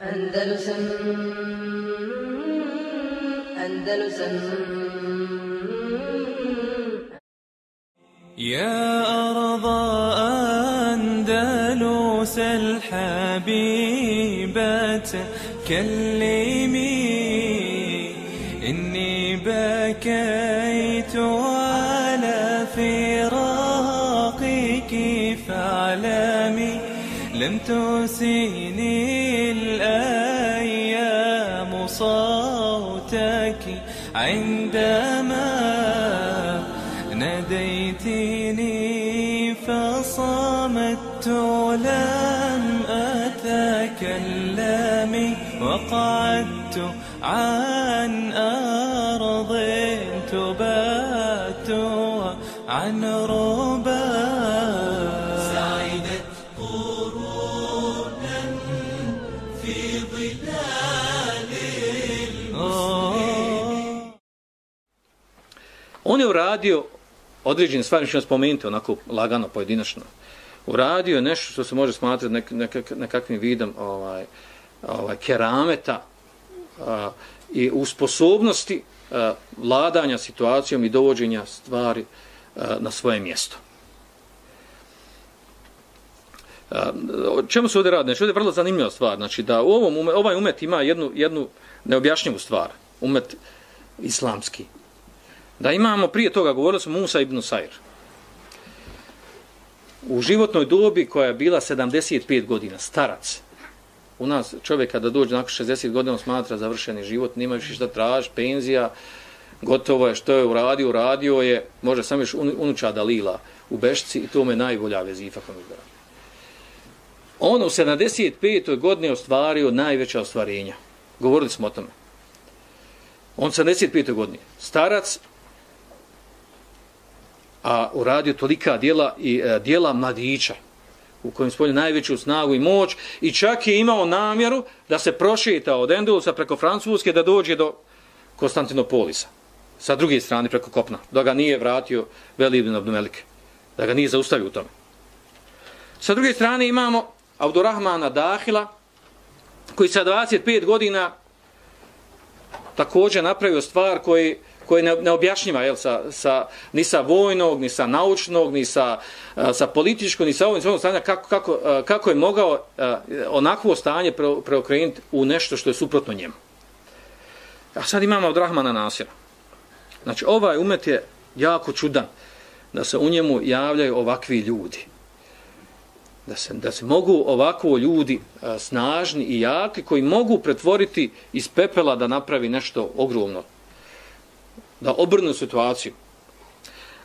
Andalusam Andalusam يا أرض أندلس الحبيبة كلمي إني بكيت لم تسيني الأيام صوتك عندما ناديتني فصمت لم أتكلم وقعدت عن أرض تبات عن ربا On je uradio određene stvari, što spomenuti onako lagano, pojedinačno. Uradio je nešto što se može smatrati nek, nekak, nekakvim vidom ovaj, ovaj, kerameta a, i u sposobnosti a, vladanja situacijom i dovođenja stvari a, na svoje mjesto. A, o čemu se ovdje radi? Znači, ovdje je vrlo zanimljiva stvar. Znači, da u ovom, ovaj umet ima jednu, jednu neobjašnjivu stvar. Umet islamski da imamo prije toga, govorili smo Musa ibn Sair, u životnoj dobi koja je bila 75 godina, starac, u nas čovjek kada dođe nakon 60 godina smatra završeni život, nima više šta traži, penzija, gotovo je što je uradio, uradio je, može sam još unuča Dalila u Bešci i to me najbolja vezifa kom izbira. On u 75. godini ostvario najveća ostvarenja. Govorili smo o tome. On 75. godini. Starac, a uradio tolika dijela i e, dijela mladića u kojem spolju najveću snagu i moć i čak je imao namjeru da se prošeta od Endulusa preko Francuske da dođe do Konstantinopolisa sa druge strane preko Kopna da ga nije vratio Velibin Abdumelike da ga nije zaustavio u tome. Sa druge strane imamo Abdurrahmana Dahila koji sa 25 godina također napravio stvar koji koje ne, ne objašnjiva jel, sa, sa, ni sa vojnog, ni sa naučnog, ni sa, a, sa političkog, ni sa ovim svojom stanja, kako, kako, a, kako je mogao a, onakvo stanje pre, preokrenuti u nešto što je suprotno njemu. A sad imamo od Rahmana Nasira. Znači, ovaj umet je jako čudan da se u njemu javljaju ovakvi ljudi. Da se, da se mogu ovako ljudi a, snažni i jaki koji mogu pretvoriti iz pepela da napravi nešto ogromno da obrnu situaciju.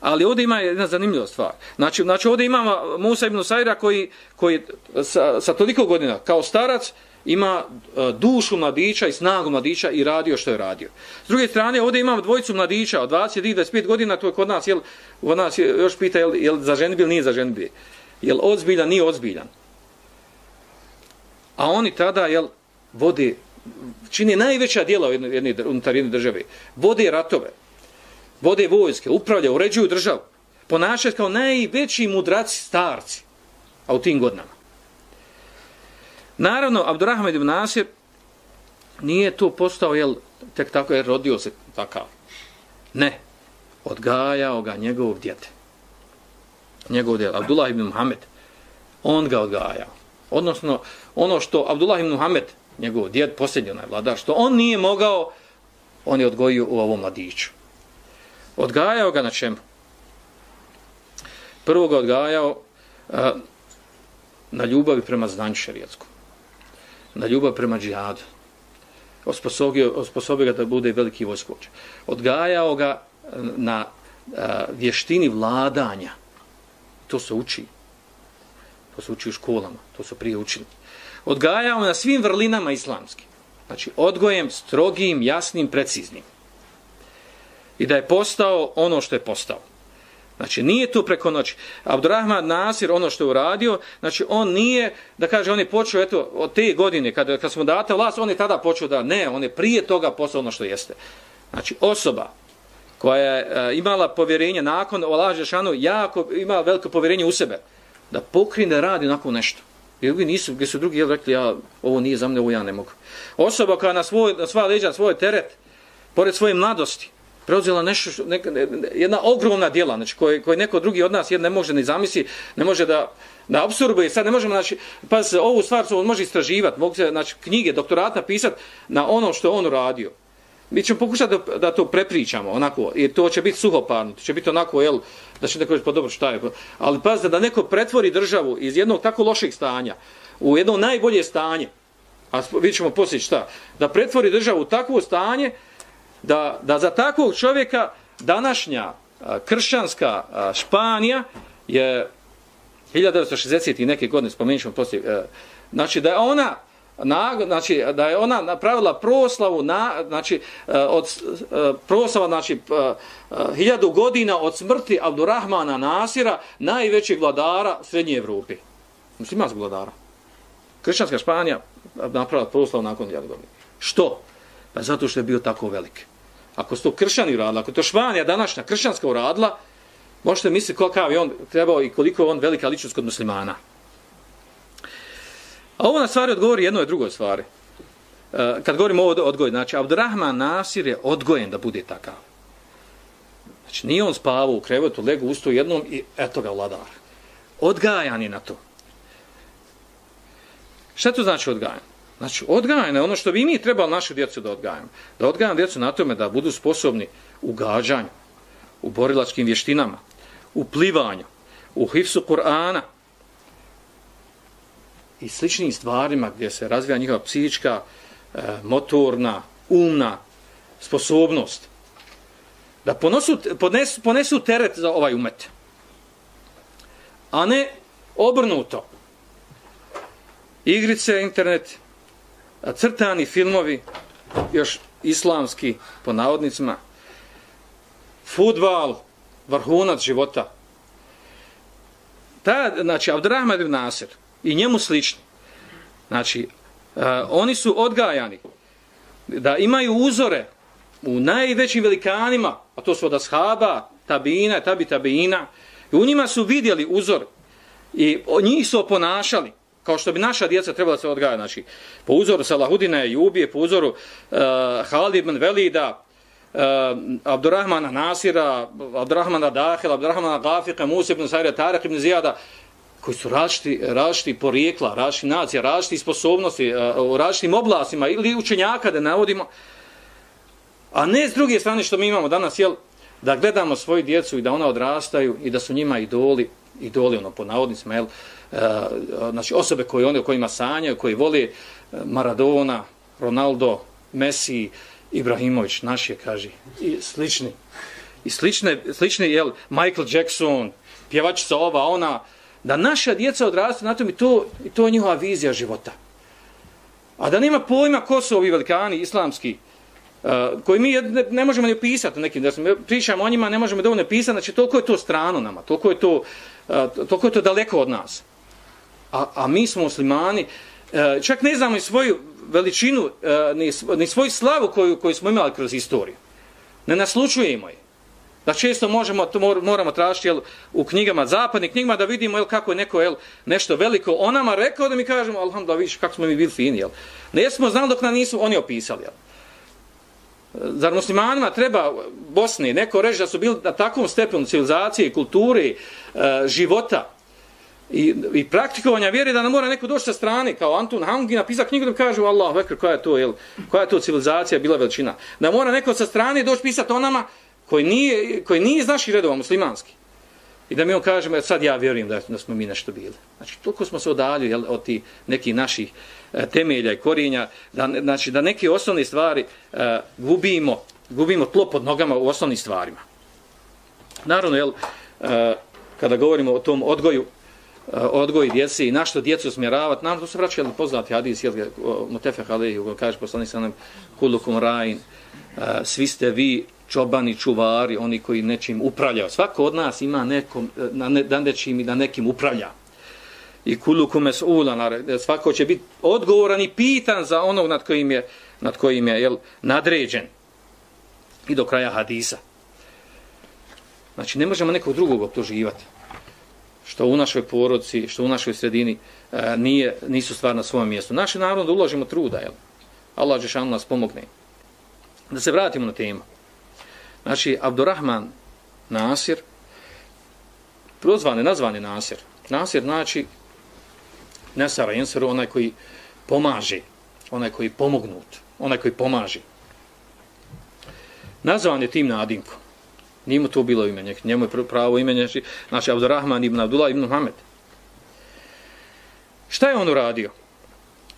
Ali ovdje ima jedna zanimljiva stvar. Znači, znači ovdje imamo Musa ibn Sajra koji, koji sa, sa toliko godina kao starac ima e, dušu mladića i snagu mladića i radio što je radio. S druge strane, ovdje imamo dvojicu mladića od 20-25 godina, to je kod nas, jel, kod nas je, još pita jel, jel za ženbil, nije za ženbil. Jel ozbiljan, nije ozbiljan. A oni tada, jel, vode, čini najveća dijela unutar jedne države. Vode ratove vode vojske, upravlja, uređuju državu, ponašaju kao najveći mudraci starci, a u tim godinama. Naravno, Abdurrahman ibn Nasir nije to postao, jel, tek tako je rodio se takav. Ne, odgajao ga njegov djete. Njegov djete, Abdullah ibn Muhammed, on ga odgajao. Odnosno, ono što Abdullah ibn Muhammed, njegov djed, posljednji onaj vladar, što on nije mogao, on je odgojio u ovom mladiću. Odgajao ga na čemu? Prvo ga odgajao a, na ljubavi prema znanju šarijetskom. Na ljubav prema džihadu. Osposobio, osposobio ga da bude veliki vojskovođa. Odgajao ga na a, vještini vladanja. To se uči. To se uči u školama. To su prije učili. Odgajao na svim vrlinama islamskim. Znači, odgojem strogim, jasnim, preciznim i da je postao ono što je postao. Znači, nije to preko noći. Abdurrahman Nasir, ono što je uradio, znači, on nije, da kaže, on je počeo, eto, od te godine, kad, kad smo date vlast, on je tada počeo da, ne, on je prije toga postao ono što jeste. Znači, osoba koja je uh, imala povjerenje nakon Olaže Šanu, jako ima veliko povjerenje u sebe, da pokrine, da radi onako nešto. I drugi nisu, gdje su drugi jel, rekli, ja, ovo nije za mene, ovo ja ne mogu. Osoba koja na, svoj, na sva leđa, svoj teret, pored svoje mladosti, preuzela nešto, neka, jedna ogromna djela, znači, koje, koje neko drugi od nas jed, ne može ni zamisli, ne može da, da absorbuje, sad ne možemo, znači, pa se ovu stvar se on može istraživati, mogu se, znači, knjige, doktorata pisati na ono što on radio. Mi ćemo pokušati da, da to prepričamo, onako, jer to će biti suhoparno, to će biti onako, jel, da će neko reći, pa dobro, šta je, pa- ali pazite, da neko pretvori državu iz jednog tako lošeg stanja u jedno najbolje stanje, a vidjet ćemo poslije šta, da pretvori državu u takvo stanje, da, da za takvog čovjeka današnja a, kršćanska a, Španija je 1960. i neke godine, spomenut ćemo poslije, a, znači da je ona, na, znači da je ona napravila proslavu na znači e, od e, proslava znači hiljadu godina od smrti Abdurrahmana Nasira najvećeg vladara srednje Evrope. Muslimanskog vladara. Kršćanska Španija napravila proslavu nakon hiljadu godina. Što? Pa zato što je bio tako velik ako su to kršćani uradili ako to Španija današnja kršćanska uradila možete misliti kakav je on trebao i koliko je on velika ličnost kod muslimana A ovo na stvari odgovori jednoj drugoj stvari. E, kad govorimo o odgoju, znači Abdurrahman Nasir je odgojen da bude takav. Znači nije on spavao u krevetu, legu usto jednom i eto ga vladar. Odgajan je na to. Šta to znači odgajan? Znači odgajanje, ono što bi mi trebali našu djecu da odgajamo. Da odgajamo djecu na tome da budu sposobni u gađanju, u borilačkim vještinama, u plivanju, u hifsu Kur'ana, i sličnim stvarima gdje se razvija njihova psihička, e, motorna, umna sposobnost. Da ponosu, ponesu, ponesu teret za ovaj umet. A ne obrnuto. Igrice, internet, crtani filmovi, još islamski, po navodnicima, futbal, vrhunac života. Ta, znači, Abdurrahman ibn Nasir, i njemu slični. Znači, uh, oni su odgajani da imaju uzore u najvećim velikanima, a to su od ashaba, tabina, tabi tabina, i u njima su vidjeli uzor i njih su oponašali, kao što bi naša djeca trebala se odgajati, znači, po uzoru Salahudina i Ubije, po uzoru uh, Halid ibn Velida, uh, Abdurrahmana Nasira, Abdurrahmana Dahila, Abdurrahmana Gafika, Musa ibn Sajra, Tarek ibn Zijada, koji su različiti, različiti porijekla, različiti nacija, različiti sposobnosti, e, u različitim oblastima ili učenjaka da navodimo, a ne s druge strane što mi imamo danas, jel, da gledamo svoju djecu i da ona odrastaju i da su njima idoli, idoli ono po navodnicima, jel, e, znači osobe koje one, kojima sanjaju, koji vole e, Maradona, Ronaldo, Messi, Ibrahimović, naš je, kaže, i slični. I slične, slični, jel, Michael Jackson, pjevačica ova, ona, da naša djeca odrastu na tom i to, i to je njihova vizija života. A da nema pojma ko su ovi velikani islamski, uh, Eh, koji mi ne, ne možemo ni opisati nekim, da smo pričamo o njima, ne možemo dovoljno pisati, znači toliko je to strano nama, toliko je to, uh, toliko je to daleko od nas. A, a mi smo muslimani, uh, čak ne znamo ni svoju veličinu, uh, ni, ni svoju slavu koju, koju smo imali kroz istoriju. Ne naslučujemo je da često možemo to moramo tražiti jel, u knjigama zapadnih knjigama da vidimo jel kako je neko jel nešto veliko o nama rekao da mi kažemo alhamdulillah vidiš kako smo mi bili fini jel ne smo znali dok nam nisu oni opisali jel Zar muslimanima treba Bosni neko reći da su bili na takvom stepenu civilizacije, kulture, e, života i, i praktikovanja vjere da ne mora neko doći sa strane kao Antun Hangi napisao knjigu da kaže Allah vekr koja je to jel, koja je to civilizacija bila veličina. Da mora neko sa strane doći pisati o nama koji nije, koji nije iz naših redova muslimanski. I da mi on kažemo, sad ja vjerujem da, da smo mi nešto bili. Znači, toliko smo se odalju jel, od ti nekih naših e, temelja i korijenja, da, znači, da neke osnovne stvari e, gubimo, gubimo tlo pod nogama u osnovnim stvarima. Naravno, jel, e, kada govorimo o tom odgoju, e, odgoji djece i na što djecu smjeravati, naravno, to se vraća, jel, poznati hadis, jel, Mutefeh Alehi, kaže poslanik sa nam, kulukum rajin, e, svi ste vi čobani, čuvari, oni koji nečim upravljaju. Svako od nas ima nekom, e, na, ne, na nečim i na nekim upravlja. I kulu kumes ula, e, svako će biti odgovoran i pitan za onog nad kojim je, nad kojim je jel, nadređen. I do kraja hadisa. Znači, ne možemo nekog drugog optuživati. što u našoj porodci, što u našoj sredini e, nije, nisu stvar na svom mjestu. Naši narod da uložimo truda, jel? Allah Žešanu nas pomogne. Da se vratimo na temu. Znači, Abdurrahman Nasir, prozvan je Nasir. Nasir znači Nesara Jenseru, onaj koji pomaže, onaj koji pomognut, onaj koji pomaže. Nazvan je tim nadimkom. Nije mu to bilo imenje, njemu je pravo ime, znači, znači, Abdurrahman ibn Abdullah ibn Muhammed. Šta je on uradio?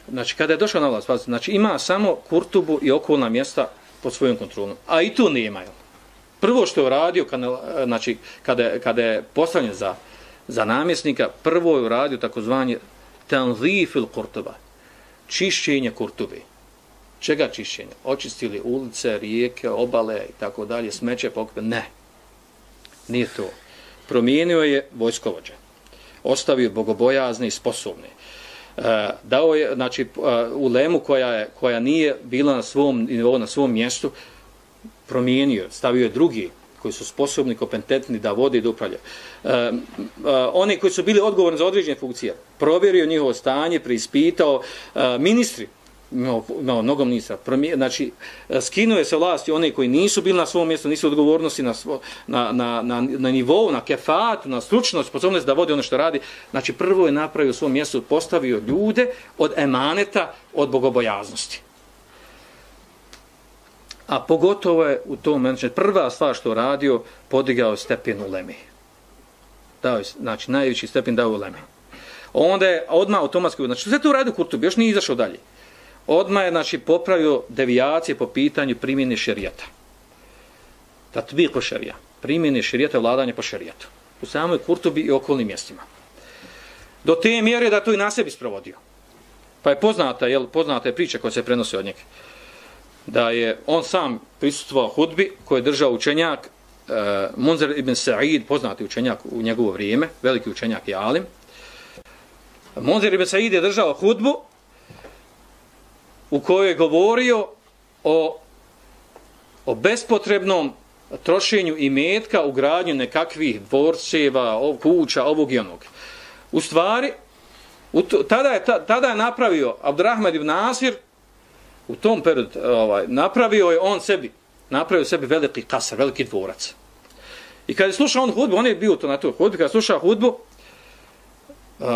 Znači, kada je došao na vlast, pa, znači, ima samo Kurtubu i okolna mjesta pod svojom kontrolom. A i tu nema, imaju. Prvo što je uradio, kada, znači, kada, kada je postavljen za, za namjesnika, prvo je uradio takozvanje tanzifil Kurtuba, čišćenje kurtube. Čega čišćenje? Očistili ulice, rijeke, obale i tako dalje, smeće, pokupe? Ne. Nije to. Promijenio je vojskovođe. Ostavio bogobojazne i sposobne. E, dao je, znači, e, ulemu u lemu koja, je, koja nije bila na svom nivou, na svom mjestu, promijenio, stavio je drugi koji su sposobni, kompetentni da vode i da upravljaju. E, e, oni koji su bili odgovorni za određene funkcije, provjerio njihovo stanje, preispitao, e, ministri, imao, imao mnogo ministra, znači e, skinuje se vlasti one koji nisu bili na svom mjestu, nisu odgovornosti na, svo, na, na, na, na nivou, na kefat, na stručnost, sposobnost da vodi ono što radi. Znači prvo je napravio u svom mjestu, postavio ljude od emaneta, od bogobojaznosti. A pogotovo je u tom momentu, prva stvar što radio, podigao stepen u Lemi. Dao je, znači najveći stepen dao u Lemi. Onda je odmah automatski, znači sve to uradio Kurtubi, još nije izašao dalje odma je znači popravio devijacije po pitanju primjene šerijata. Tatbiq šerija. Primjene šerijata vladanje po šerijatu. U samoj Kurtubi i okolnim mjestima. Do te mjere da to i na sebi sprovodio. Pa je poznata, jel, poznata je priča koja se prenosi od njega. Da je on sam prisutvao hudbi koju je držao učenjak e, uh, Munzer ibn Sa'id, poznati učenjak u njegovo vrijeme, veliki učenjak i alim. Munzer ibn Sa'id je držao hudbu u kojoj je govorio o, o bespotrebnom trošenju i metka u gradnju nekakvih dvorceva, ov, kuća, ovog i onog. U stvari, u to, tada, je, tada je napravio Abdurrahman ibn Nasir, u tom periodu ovaj, napravio je on sebi, napravio sebi veliki kasar, veliki dvorac. I kad je slušao on hudbu, on je bio to na toj hudbi, kad je slušao hudbu, uh,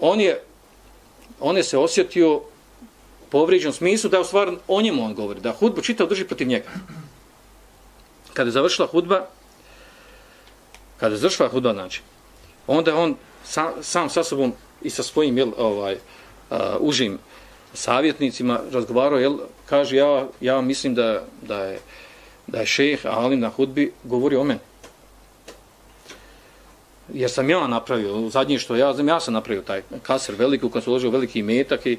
on je on je se osjetio povrijeđen smislu da je u stvari o njemu on govori, da hudbu čitav drži protiv njega. Kada je završila hudba, kada je završila hudba, znači, onda je on sam, sam sa sobom i sa svojim jel, ovaj, uh, užim savjetnicima razgovarao, jel, kaže, ja, ja mislim da, da je da je šejh Alim na hudbi govori o meni. Jer sam ja napravio, zadnje što ja znam, ja sam napravio taj kaser veliki, u kojem se uložio veliki metak i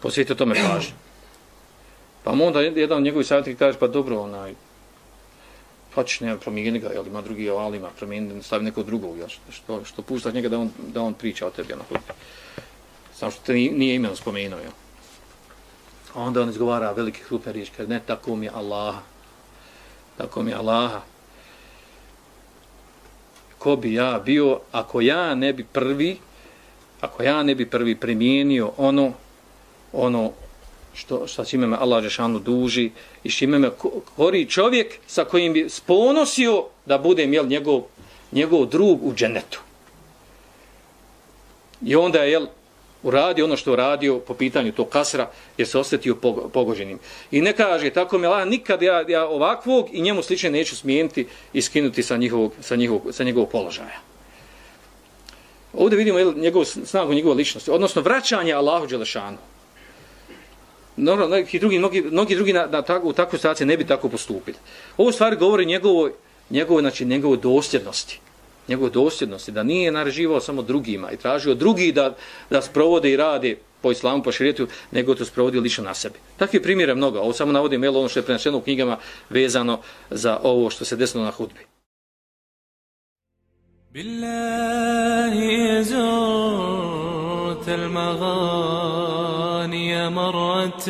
posjetio tome pažnje. Pa mu onda jedan od njegovih savjetnika kaže, pa dobro, onaj, pa ćeš nema promijeni ga, jel ima drugi alima, promijeni, stavi nekog drugog, jel, što, što puštaš njega da on, da on priča o tebi, onako. Samo što te nije imenom spomenuo, jel. A onda on izgovara velike hrupne riječi, kaže, ne, tako mi je Allah, tako mi je Allah. Ko bi ja bio, ako ja ne bi prvi, ako ja ne bi prvi primijenio ono ono što sa čime me Allah Žešanu duži i čime me kori čovjek sa kojim bi sponosio da budem jel njegov njegov drug u dženetu. I onda je jel uradio ono što uradio po pitanju tog kasra jer se osjetio pogođenim. I ne kaže tako mi Allah nikad ja, ja ovakvog i njemu slične neću smijeniti i skinuti sa njihovog, sa njihovog, sa njegovog položaja. Ovdje vidimo njegovu njegov snagu, njegovu ličnost, odnosno vraćanje Allahu Đelešanu normalno neki drugi mnogi mnogi drugi na, na tako u takvoj situaciji ne bi tako postupili. Ovo stvari govori njegovoj, njegovoj, znači njegovoj dosljednosti Njegovo dosljednosti da nije nareživao samo drugima i tražio drugi da da sprovode i rade po islamu po šerijetu, nego to sprovodi lično na sebi. Takvi primjere mnogo. Ovo samo navodim jel, ono što je preneseno u knjigama vezano za ovo što se desilo na hudbi. Billahi zurt al-maghani مرة